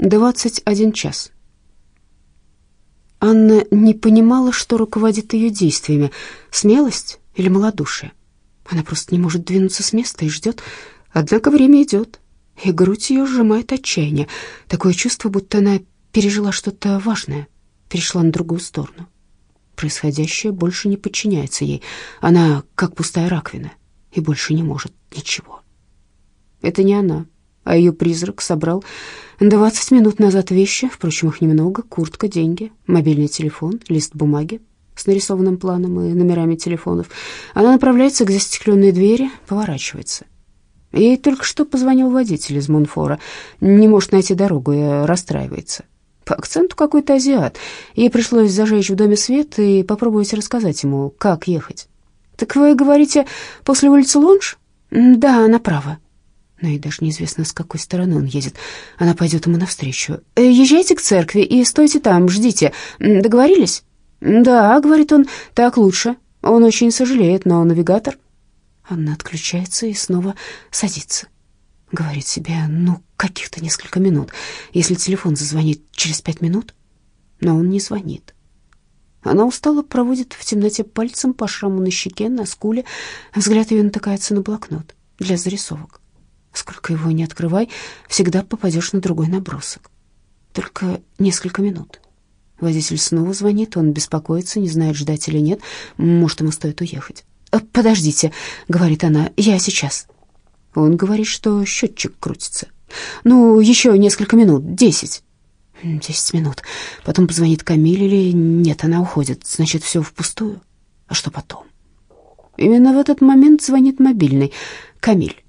21 час. Анна не понимала, что руководит ее действиями, смелость или малодушие. Она просто не может двинуться с места и ждет. Однако время идет, и грудь ее сжимает отчаяние. Такое чувство, будто она пережила что-то важное, перешла на другую сторону. Происходящее больше не подчиняется ей. Она как пустая раковина и больше не может ничего. Это не она, а ее призрак собрал двадцать минут назад вещи, впрочем, их немного, куртка, деньги, мобильный телефон, лист бумаги с нарисованным планом и номерами телефонов. Она направляется к застекленной двери, поворачивается. Ей только что позвонил водитель из Монфора. Не может найти дорогу и расстраивается. По акценту какой-то азиат. Ей пришлось зажечь в доме свет и попробовать рассказать ему, как ехать. «Так вы говорите, после улицы Лонж?» «Да, направо», но ей даже неизвестно, с какой стороны он едет. Она пойдет ему навстречу. «Э, «Езжайте к церкви и стойте там, ждите. Договорились?» «Да», — говорит он, — «так лучше. Он очень сожалеет, но навигатор...» Она отключается и снова садится. Говорит себе, ну, каких-то несколько минут, если телефон зазвонит через пять минут. Но он не звонит. Она устало проводит в темноте пальцем по шраму на щеке, на скуле. Взгляд ее натыкается на блокнот для зарисовок. Сколько его не открывай, всегда попадешь на другой набросок. Только несколько минут. Водитель снова звонит, он беспокоится, не знает, ждать или нет. Может, ему стоит уехать. «Э, «Подождите», — говорит она, — «я сейчас». Он говорит, что счетчик крутится. «Ну, еще несколько минут, десять». «Десять минут. Потом позвонит Камиль или нет, она уходит. Значит, все впустую. А что потом?» Именно в этот момент звонит мобильный. Камиль.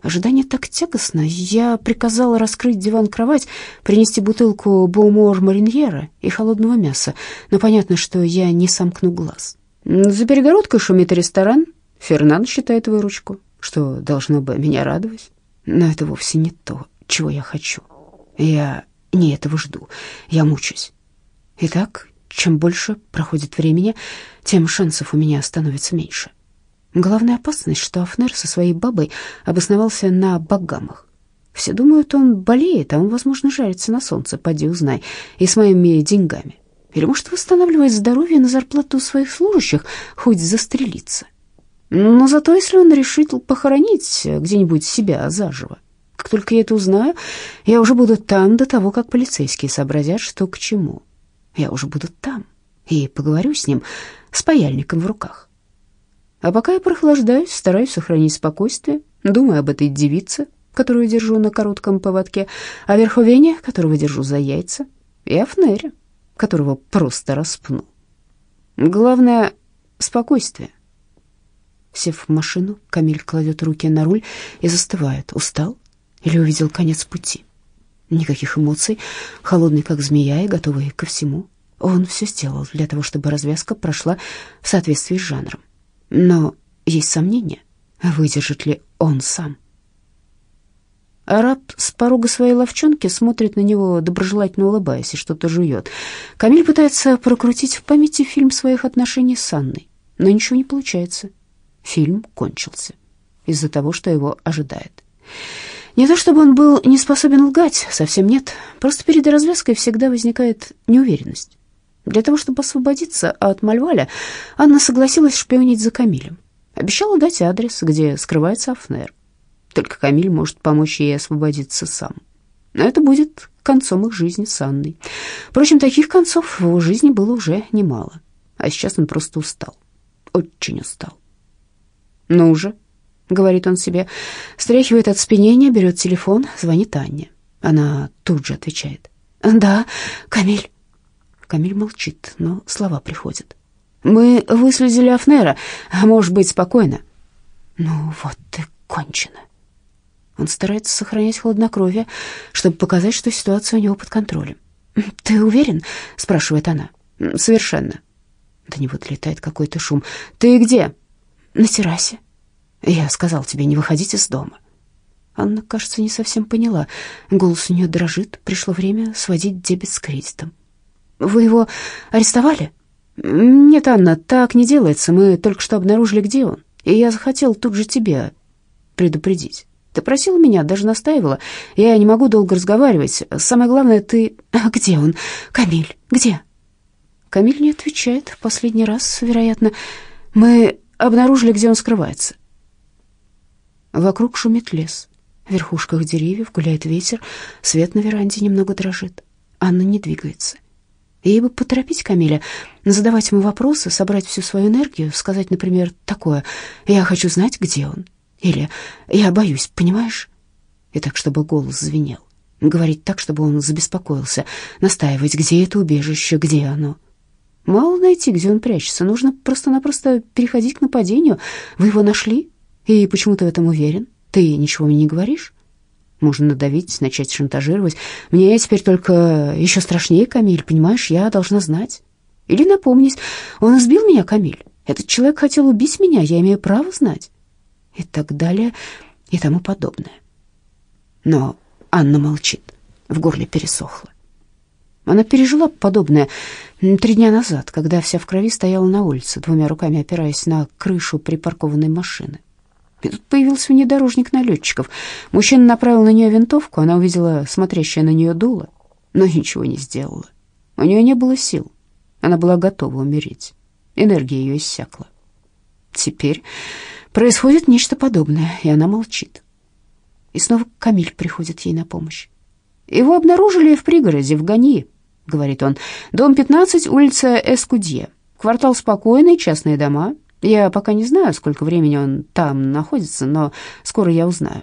Ожидание так тягостно. Я приказала раскрыть диван-кровать, принести бутылку Боумор Мариньера и холодного мяса, но понятно, что я не сомкну глаз. За перегородкой шумит ресторан. Фернан считает выручку, что должно бы меня радовать. Но это вовсе не то, чего я хочу. Я не этого жду. Я мучусь. Итак, чем больше проходит времени, тем шансов у меня становится меньше. Главная опасность, что Афнер со своей бабой обосновался на Багамах. Все думают, он болеет, а он, возможно, жарится на солнце, поди узнай, и с моими деньгами. Или, может, восстанавливает здоровье на зарплату своих служащих, хоть застрелиться. Но зато, если он решит похоронить где-нибудь себя заживо, как только я это узнаю, я уже буду там до того, как полицейские сообразят, что к чему. Я уже буду там и поговорю с ним с паяльником в руках. А пока я прохлаждаюсь, стараюсь сохранить спокойствие, думаю об этой девице, которую держу на коротком поводке, о верховене, которого держу за яйца, и о фнере, которого просто распну. Главное — спокойствие. Сев в машину, Камиль кладет руки на руль и застывает. Устал или увидел конец пути? Никаких эмоций, холодный как змея и готовый ко всему. Он все сделал для того, чтобы развязка прошла в соответствии с жанром. Но есть сомнения, выдержит ли он сам. Араб с порога своей ловчонки смотрит на него, доброжелательно улыбаясь, и что-то жует. Камиль пытается прокрутить в памяти фильм своих отношений с Анной, но ничего не получается. Фильм кончился из-за того, что его ожидает. Не то чтобы он был не способен лгать, совсем нет. Просто перед развязкой всегда возникает неуверенность. Для того, чтобы освободиться от Мальваля, Анна согласилась шпионить за Камилем. Обещала дать адрес, где скрывается Афнер. Только Камиль может помочь ей освободиться сам. Но это будет концом их жизни с Анной. Впрочем, таких концов в его жизни было уже немало. А сейчас он просто устал. Очень устал. «Ну уже», — говорит он себе, стряхивает от спинения, берет телефон, звонит Анне. Она тут же отвечает. «Да, Камиль». Камиль молчит, но слова приходят. «Мы выследили Афнера. Может быть, спокойно». «Ну вот ты кончено». Он старается сохранять хладнокровие, чтобы показать, что ситуация у него под контролем. «Ты уверен?» — спрашивает она. «Совершенно». До него долетает какой-то шум. «Ты где?» «На террасе». «Я сказал тебе не выходить из дома». Анна, кажется, не совсем поняла. Голос у нее дрожит. Пришло время сводить дебет с кредитом. Вы его арестовали? Нет, Анна, так не делается. Мы только что обнаружили, где он. И я захотел тут же тебя предупредить. Ты просила меня, даже настаивала. Я не могу долго разговаривать. Самое главное, ты... А где он? Камиль, где?» Камиль не отвечает. В последний раз, вероятно, мы обнаружили, где он скрывается. Вокруг шумит лес. В верхушках деревьев гуляет ветер. Свет на веранде немного дрожит. Анна не двигается. Ей бы поторопить Камиля, задавать ему вопросы, собрать всю свою энергию, сказать, например, такое «Я хочу знать, где он» или «Я боюсь, понимаешь?» И так, чтобы голос звенел. Говорить так, чтобы он забеспокоился, настаивать, где это убежище, где оно. Мало найти, где он прячется, нужно просто-напросто переходить к нападению. Вы его нашли? И почему ты в этом уверен? Ты ничего мне не говоришь? Можно надавить, начать шантажировать. Мне теперь только еще страшнее, Камиль, понимаешь? Я должна знать. Или напомнить. Он избил меня, Камиль. Этот человек хотел убить меня, я имею право знать. И так далее, и тому подобное. Но Анна молчит. В горле пересохло. Она пережила подобное три дня назад, когда вся в крови стояла на улице, двумя руками опираясь на крышу припаркованной машины. И тут появился внедорожник налетчиков. Мужчина направил на нее винтовку, она увидела смотрящее на нее дуло, но ничего не сделала. У нее не было сил. Она была готова умереть. Энергия ее иссякла. Теперь происходит нечто подобное, и она молчит. И снова Камиль приходит ей на помощь. Его обнаружили в пригороде, в Ганьи, говорит он. Дом 15, улица Эскудье. Квартал спокойный, частные дома, я пока не знаю, сколько времени он там находится, но скоро я узнаю.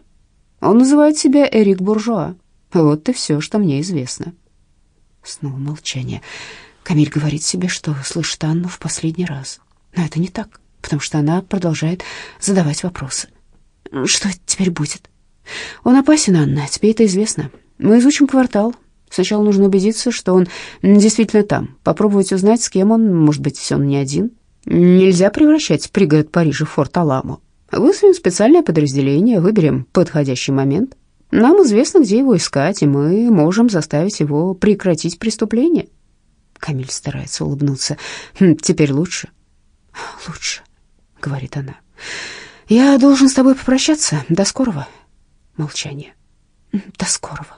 Он называет себя Эрик Буржуа. Вот и все, что мне известно. Снова молчание. Камиль говорит себе, что слышит Анну в последний раз. Но это не так, потому что она продолжает задавать вопросы. Что теперь будет? Он опасен, Анна, тебе это известно. Мы изучим квартал. Сначала нужно убедиться, что он действительно там. Попробовать узнать, с кем он, может быть, он не один. Нельзя превращать пригород Парижа в форт Аламо. Вызовем специальное подразделение, выберем подходящий момент. Нам известно, где его искать, и мы можем заставить его прекратить преступление. Камиль старается улыбнуться. «Хм, теперь лучше. Лучше, говорит она. Я должен с тобой попрощаться. До скорого. Молчание. До скорого.